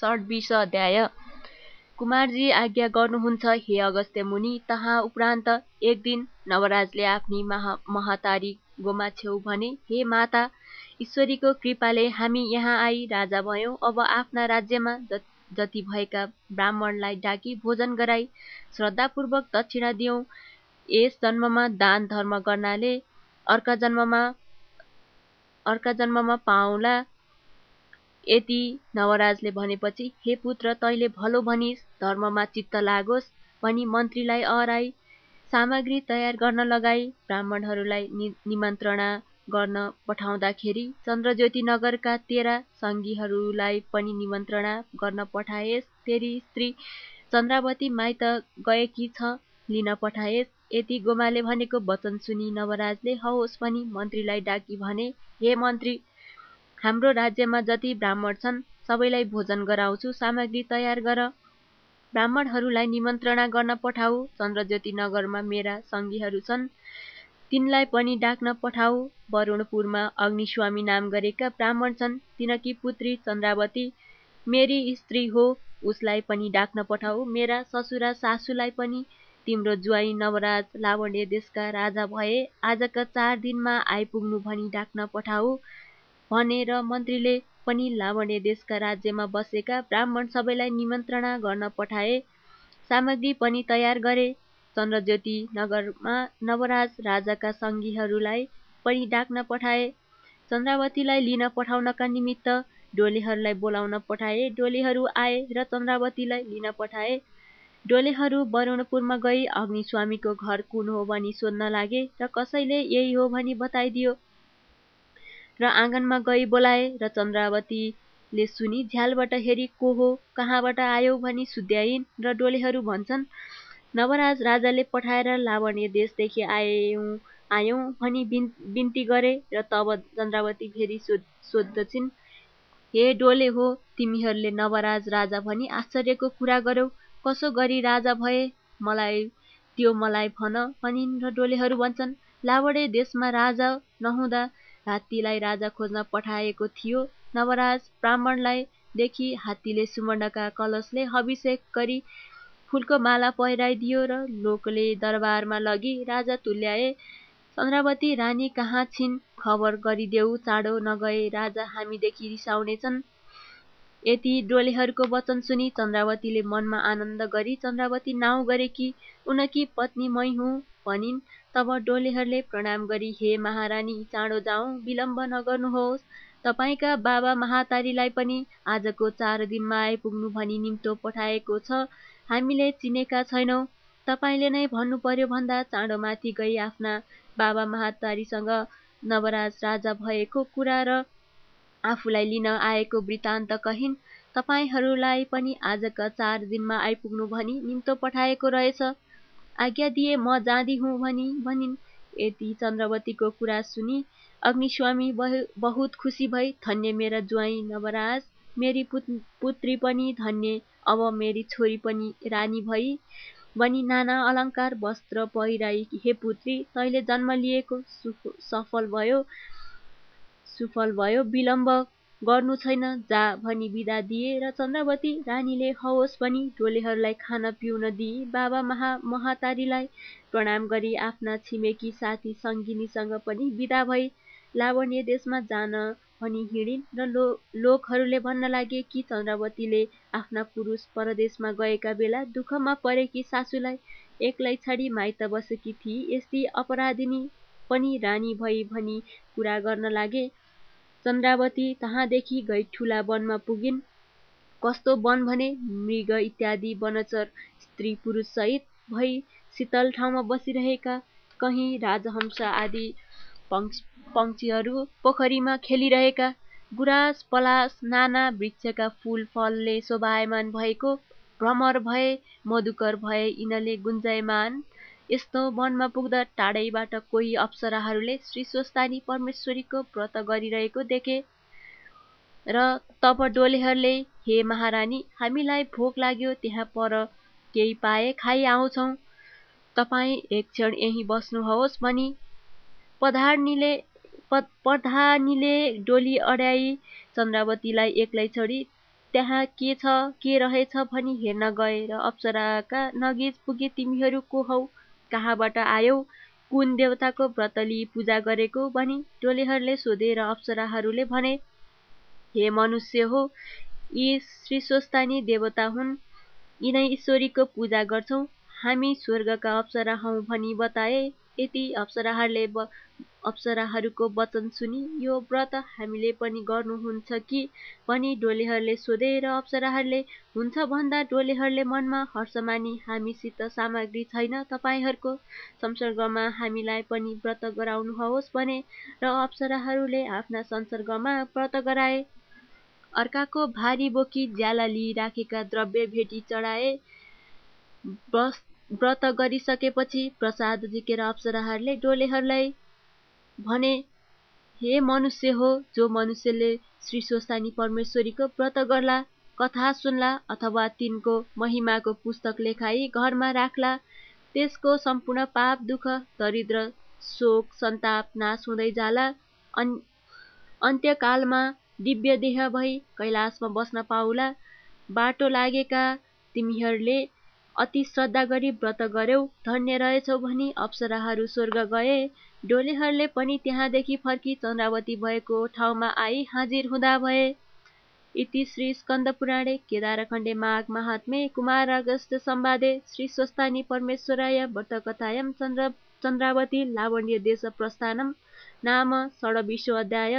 षड्विश अध्याय। कुमारजी आज्ञा गर्नुहुन्छ हे अगस्त्य मुनि तहाँ उपरान्त एक दिन नवराजले आफ्नी महा महतारी गोमा छेउ भने हे माता ईश्वरीको कृपाले हामी यहाँ आई राजा भयौँ। अब आफ्ना राज्यमा जति भएका ब्राह्मणलाई डाकी भोजन गराई श्रद्धापूर्वक दक्षिणा दियौँ। यस जन्ममा दान धर्म गर्नाले अर्का जन्ममा अर्का जन्ममा पाउला। यति नवराजले भनेपछि हे पुत्र तैले भलो भनिस् धर्ममा चित्त लागोस् भनी मन्त्रीलाई अराई सामग्री तयार गर्न लगाई ब्राह्मणहरूलाई निमन्त्रणा गर्न पठाउँदाखेरि चन्द्रज्योति नगरका तेह्र सङ्गीहरूलाई पनि निमन्त्रणा गर्न पठाएस तेरी स्त्री चन्द्रावती माइत गएकी छ लिन पठाएस यति गोमाले भनेको वचन सुनि नवराजले हवस् भनी मन्त्रीलाई डाकी भने हे मन्त्री हाम्रो राज्यमा जति ब्राह्मण छन् सबैलाई भोजन गराउँछु सामग्री तयार गर। ब्राह्मणहरूलाई निमन्त्रणा गर्न पठाऊ चन्द्रज्योति नगरमा मेरा सङ्गीहरू छन् तिनलाई पनि डाक्न पठाऊ। वरुणपुरमा अग्निस्वामी नाम गरेका ब्राह्मण छन् तिनकी पुत्री चन्द्रावती मेरी स्त्री हो उसलाई पनि डाक्न पठाऊ। मेरा ससुरा सासूलाई पनि तिम्रो ज्वाई नवराज लावण्य देशका राजा भए आजका चार दिनमा आइपुग्नु भनी डाक्न पठाऊ। भनेर मन्त्रीले पनि लावण्य देशका राज्यमा बसेका ब्राह्मण सबैलाई निमन्त्रणा गर्न पठाए। सामग्री पनि तयार गरे। चन्द्रज्योति नगरमा नवराज राजाका सङ्गीहरूलाई पनि डाक्न पठाए। चन्द्रावतीलाई लिन पठाउनका निमित्त डोलेहरूलाई बोलाउन पठाए। डोलेहरू आए र चन्द्रावतीलाई लिन पठाए। डोलेहरू वरुणपुरमा गई अग्निस्वामीको घर कुन हो भनी सोध्न लागे र कसैले यही हो भनी बताइदियो। र आँगनमा गई बोलाए र चन्द्रावतीले सुनि झ्यालबाट हेरी को हो कहाँबाट आयो भनी सुध्याइन् र डोलेहरू भन्छन् नवराज राजाले पठाएर लावण्य देशदेखि आयौँ आयौँ भनी बिन्ती गरे र तब चन्द्रावती फेरि सोध सोद्धछिन् हे डोले हो तिमीहरूले नवराज राजा भनी आश्चर्यको कुरा गर्यौ कसो गरी राजा भए मलाई त्यो मलाई भन भनिन् र डोलेहरू भन्छन् लावडे देशमा राजा नहुँदा हात्तीलाई राजा खोज्न पठाएको थियो। नवराज ब्राह्मणलाई देखि हात्तीले सुवर्णका कलशले अभिषेक गरी फुलको माला पहिराइदियो र लोकले दरबारमा लगी राजा तुल्याए चन्द्रावती रानी कहाँ छिन्? खबर गरिदेऊ चाँडो नगए राजा हामीदेखि रिसाउनेछन् यति डोलेहरूको वचन सुनि चन्द्रावतीले मनमा आनन्द गरी चन्द्रावती नाउँ गरे कि? उनकी पत्नी मै हुँ भनिन्। तब डोलेहरूले प्रणाम गरी हे महारानी चाँडो जाउँ विलम्ब नगर्नुहोस्। तपाईँका बाबा महातारीलाई पनि आजको चार दिनमा आइपुग्नु भनी निम्तो पठाएको छ। हामीले चिनेका छैनौँ। तपाईँले नै भन्नु पर्यो भन्दा चाँडो माथि गई आफ्ना बाबा महातारीसँग नवराज राजा भएको कुरा र आफूलाई लिन आएको वृत्तान्त कहिन्। तपाईँहरूलाई पनि आजका चार दिनमा आइपुग्नु भनी निम्तो पठाएको रहेछ। आज्ञा दिए म जाँदी हुँ भनी भनिन्। यति चन्द्रवतीको कुरा सुनि अग्निस्वामी बहुत खुसी भई धन्य मेरा ज्वाइँ नवराज मेरी पुत्री पनि धन्य अब मेरी छोरी पनि रानी भई। भनी नाना अलङ्कार वस्त्र पहिराई हे पुत्री तैले जन्म लिएको सफल भयो सुफल भयो विलम्ब गर्नु छैन। जा भनी बिदा दिए र चन्द्रवती रानीले हवस् भनी डोलेहरूलाई खान पिउन दिई बाबा महा महातारीलाई प्रणाम गरी आफ्ना छिमेकी साथी सङ्गिनीसँग पनि बिदा भई लावण्य देशमा जान भनी हिँडिन् र लो लोकहरूले भन्न लागे कि चन्द्रवतीले आफ्ना पुरुष परदेशमा गएका बेला दुःखमा परेकी सासूलाई एक्लै छाडी माइत बसेकी थिए। यस्ती अपराधिनी पनि रानी भई भनी कुरा गर्न लागे। चन्द्रावती तहाँदेखि गई ठुला वनमा पुगिन्। कस्तो वन भने मृग इत्यादि वनचर स्त्री पुरुषसहित भई शीतल ठाउँमा बसिरहेका कहीँ राजहंस आदि पङ्क्षीहरू पोखरीमा खेलिरहेका गुराँस पलास नाना वृक्षका फुल फलले शोभायमान भएको भ्रमर भए मधुकर भए यिनले गुन्जायमान यस्तो वनमा पुग्दा टाढैबाट कोही अप्सराहरूले श्री स्वस्तानी परमेश्वरीको व्रत गरिरहेको देखे। र तब डोलेहरूले हे महारानी हामीलाई भोक लाग्यो त्यहाँ पर केही पाए खाइ आउँछौँ। तपाईँ एक क्षण यहीँ बस्नुहोस् भनी पधार्नीले प्रधानीले डोली अड्याई चन्द्रावतीलाई एक्लै छोडी त्यहाँ के छ के रहेछ भनी हेर्न गए र अप्सराका नगिज पुगे तिमीहरू को हौ? कहाँबाट आयौ? कुन देवताको व्रत लिई पूजा गरेको? भनी टोलेहरूले सोधे र अप्सराहरूले भने हे मनुष्य हो यी श्रीस्वस्तानी देवता हुन्। यिनै ईश्वरीको पूजा गर्छौँ। हामी स्वर्गका अप्सरा हौ भनी बताए यति अप्सराहरूले अप्सराहरूको वचन सुनि। यो व्रत हामीले पनि गर्नुहुन्छ कि? भनी डोलेहरूले सोधे र अप्सराहरूले हुन्छ भन्दा डोलेहरूले मनमा हर्ष मानी हामीसित सामग्री छैन तपाईँहरूको? संसर्गमा हामीलाई पनि व्रत गराउनुहोस् भने र अप्सराहरूले आफ्ना संसर्गमा व्रत गराए। अर्काको भारी बोकी ज्याला लिइराखेका द्रव्य भेटी चढाए। व्रत गरिसकेपछि प्रसाद झिकेर अप्सराहरूले डोलेहरूलाई भने हे मनुष्य हो जो मनुष्यले श्री स्वस्तानी परमेश्वरीको व्रत गर्ला कथा सुन्ला अथवा तिनको महिमाको पुस्तक लेखाई घरमा राख्ला त्यसको सम्पूर्ण पाप दुःख दरिद्र शोक सन्ताप नाश हुँदै जाला अन् अन्त्यकालमा दिव्य देह भई कैलाशमा बस्न पाउला बाटो लागेका तिमीहरूले अति श्रद्धा गरी व्रत गर्यौ धन्य रहेछौ भनी अप्सराहरू स्वर्ग गए। डोलेहरूले पनि त्यहाँदेखि फर्की चन्द्रावती भएको ठाउँमा आई हाजिर हुँदा भए। इति श्री स्कन्दपुराणे केदारखण्डे माघ महात्मे कुमारागस्त्य संवादे श्री स्वस्तानी परमेश्वराय व्रतकथायां चन्द्र चन्द्रावती लावण्य देश प्रस्थानम नाम षडविंशोऽध्याय